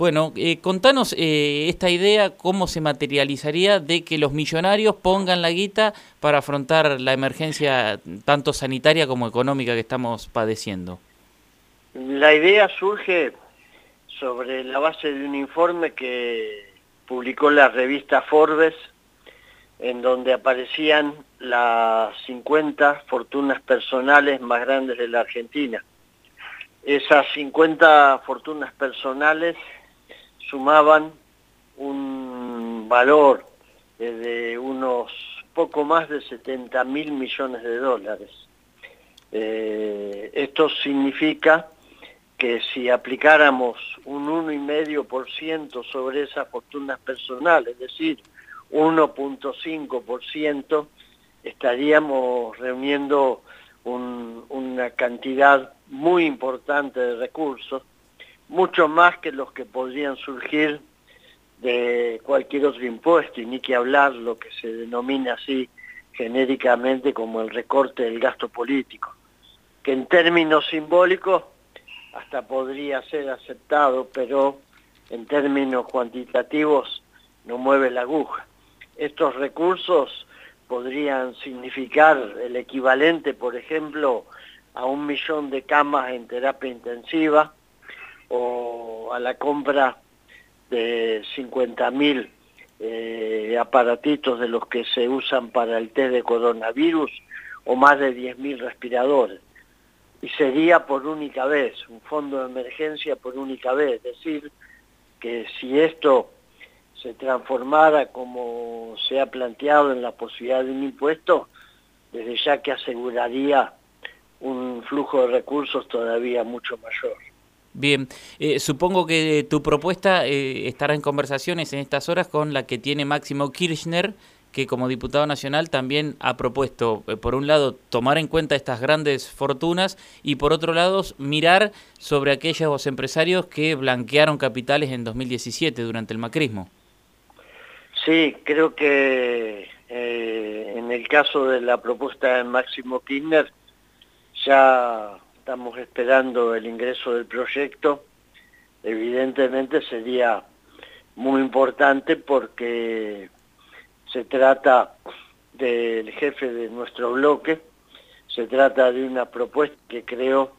Bueno, eh, contanos eh, esta idea, cómo se materializaría de que los millonarios pongan la guita para afrontar la emergencia tanto sanitaria como económica que estamos padeciendo. La idea surge sobre la base de un informe que publicó la revista Forbes, en donde aparecían las 50 fortunas personales más grandes de la Argentina. Esas 50 fortunas personales sumaban un valor de unos poco más de 70 mil millones de dólares. Eh, esto significa que si aplicáramos un 1,5% sobre esas fortunas personales, es decir, 1.5%, estaríamos reuniendo una cantidad muy importante de recursos mucho más que los que podrían surgir de cualquier otro impuesto, y ni que hablar lo que se denomina así genéricamente como el recorte del gasto político, que en términos simbólicos hasta podría ser aceptado, pero en términos cuantitativos no mueve la aguja. Estos recursos podrían significar el equivalente, por ejemplo, a un millón de camas en terapia intensiva, o a la compra de 50.000 eh, aparatitos de los que se usan para el test de coronavirus o más de 10.000 respiradores. Y sería por única vez, un fondo de emergencia por única vez. Es decir, que si esto se transformara como se ha planteado en la posibilidad de un impuesto, desde ya que aseguraría un flujo de recursos todavía mucho mayor. Bien, eh, supongo que tu propuesta eh, estará en conversaciones en estas horas con la que tiene Máximo Kirchner, que como diputado nacional también ha propuesto, eh, por un lado, tomar en cuenta estas grandes fortunas y por otro lado, mirar sobre aquellos empresarios que blanquearon capitales en 2017 durante el macrismo. Sí, creo que en el caso de la propuesta de Máximo Kirchner ya estamos esperando el ingreso del proyecto, evidentemente sería muy importante porque se trata del jefe de nuestro bloque, se trata de una propuesta que creo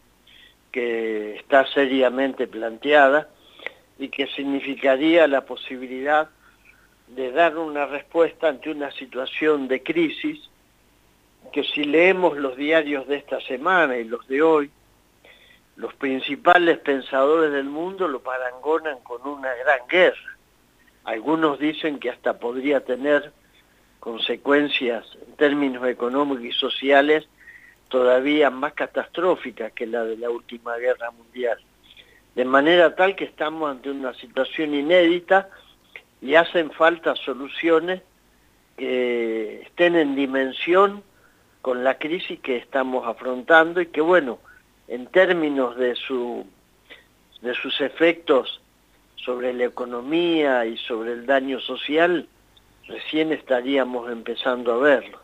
que está seriamente planteada y que significaría la posibilidad de dar una respuesta ante una situación de crisis que si leemos los diarios de esta semana y los de hoy, los principales pensadores del mundo lo parangonan con una gran guerra. Algunos dicen que hasta podría tener consecuencias en términos económicos y sociales todavía más catastróficas que la de la última guerra mundial. De manera tal que estamos ante una situación inédita y hacen falta soluciones que estén en dimensión con la crisis que estamos afrontando y que bueno, en términos de, su, de sus efectos sobre la economía y sobre el daño social, recién estaríamos empezando a verlo.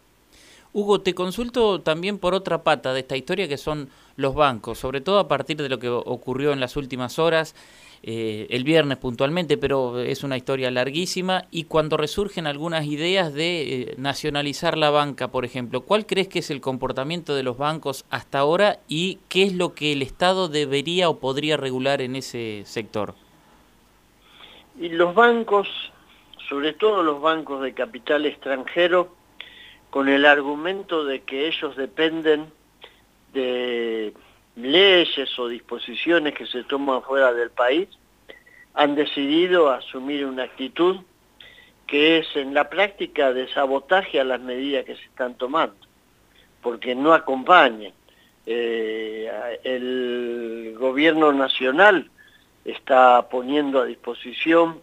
Hugo, te consulto también por otra pata de esta historia que son los bancos, sobre todo a partir de lo que ocurrió en las últimas horas, eh, el viernes puntualmente, pero es una historia larguísima, y cuando resurgen algunas ideas de eh, nacionalizar la banca, por ejemplo, ¿cuál crees que es el comportamiento de los bancos hasta ahora y qué es lo que el Estado debería o podría regular en ese sector? Y los bancos, sobre todo los bancos de capital extranjero, con el argumento de que ellos dependen de leyes o disposiciones que se toman fuera del país, han decidido asumir una actitud que es en la práctica de sabotaje a las medidas que se están tomando, porque no acompañan. Eh, el gobierno nacional está poniendo a disposición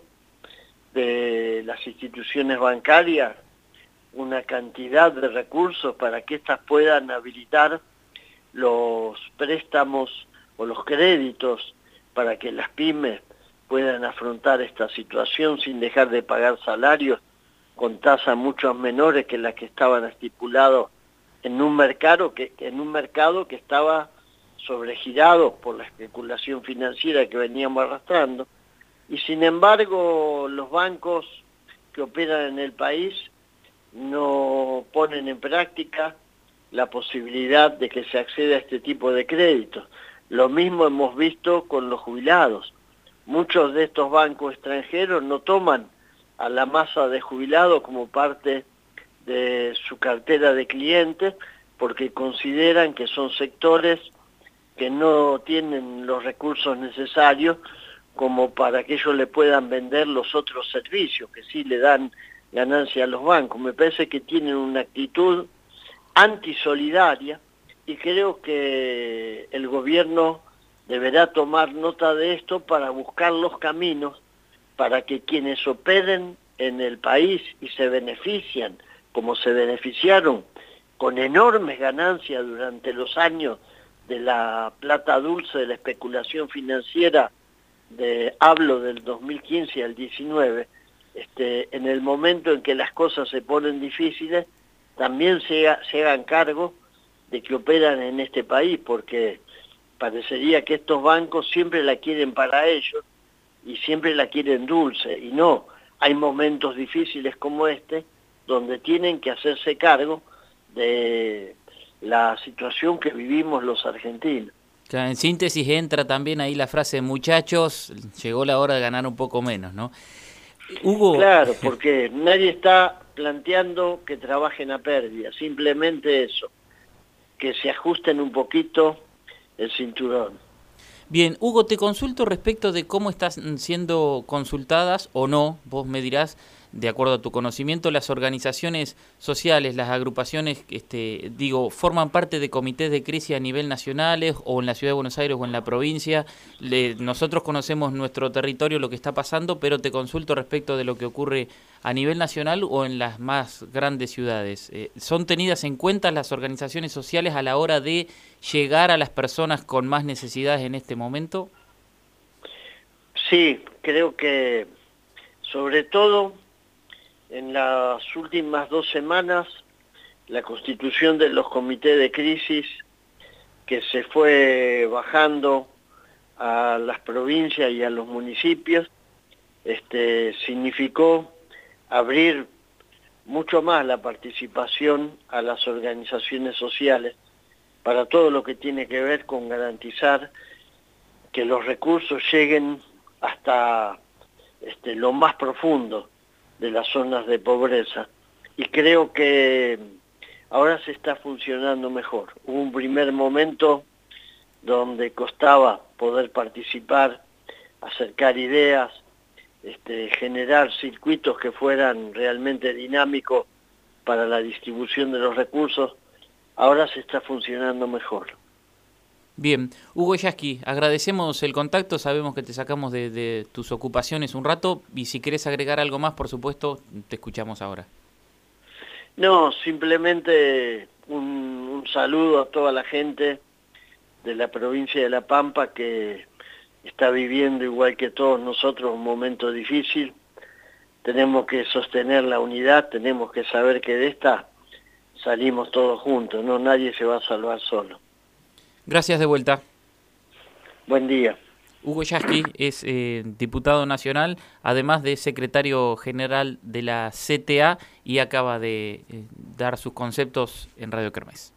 de las instituciones bancarias una cantidad de recursos para que éstas puedan habilitar los préstamos o los créditos para que las pymes puedan afrontar esta situación sin dejar de pagar salarios con tasas mucho menores que las que estaban estipulados en un mercado que, en un mercado que estaba sobregirado por la especulación financiera que veníamos arrastrando. Y sin embargo, los bancos que operan en el país no ponen en práctica la posibilidad de que se acceda a este tipo de créditos. Lo mismo hemos visto con los jubilados. Muchos de estos bancos extranjeros no toman a la masa de jubilados como parte de su cartera de clientes porque consideran que son sectores que no tienen los recursos necesarios como para que ellos le puedan vender los otros servicios que sí le dan ganancia a los bancos. Me parece que tienen una actitud antisolidaria y creo que el gobierno deberá tomar nota de esto para buscar los caminos para que quienes operen en el país y se benefician, como se beneficiaron con enormes ganancias durante los años de la plata dulce de la especulación financiera, de, hablo del 2015 al 19, este, en el momento en que las cosas se ponen difíciles, también se, se hagan cargo de que operan en este país, porque parecería que estos bancos siempre la quieren para ellos y siempre la quieren dulce, y no, hay momentos difíciles como este donde tienen que hacerse cargo de la situación que vivimos los argentinos. en síntesis entra también ahí la frase, muchachos, llegó la hora de ganar un poco menos, ¿no? Hugo... Claro, porque nadie está planteando que trabajen a pérdida, simplemente eso, que se ajusten un poquito el cinturón. Bien, Hugo, te consulto respecto de cómo están siendo consultadas o no, vos me dirás, de acuerdo a tu conocimiento, las organizaciones sociales, las agrupaciones, este, digo, forman parte de comités de crisis a nivel nacionales o en la ciudad de Buenos Aires o en la provincia. nosotros conocemos nuestro territorio, lo que está pasando, pero te consulto respecto de lo que ocurre a nivel nacional o en las más grandes ciudades. Eh, ¿Son tenidas en cuenta las organizaciones sociales a la hora de llegar a las personas con más necesidades en este momento? Sí, creo que sobre todo en las últimas dos semanas la constitución de los comités de crisis que se fue bajando a las provincias y a los municipios, este, significó abrir mucho más la participación a las organizaciones sociales para todo lo que tiene que ver con garantizar que los recursos lleguen hasta este, lo más profundo de las zonas de pobreza. Y creo que ahora se está funcionando mejor. Hubo un primer momento donde costaba poder participar, acercar ideas, este, generar circuitos que fueran realmente dinámicos para la distribución de los recursos, ahora se está funcionando mejor. Bien, Hugo Yasky, agradecemos el contacto, sabemos que te sacamos de, tus ocupaciones un rato y si querés agregar algo más, por supuesto, te escuchamos ahora. No, simplemente un, un saludo a toda la gente de la provincia de La Pampa que está viviendo igual que todos nosotros un momento difícil. Tenemos que sostener la unidad, tenemos que saber que de esta salimos todos juntos, no nadie se va a salvar solo. Gracias de vuelta. Buen día. Hugo Yasky es eh, diputado nacional, además de secretario general de la CTA y acaba de eh, dar sus conceptos en Radio Kermés.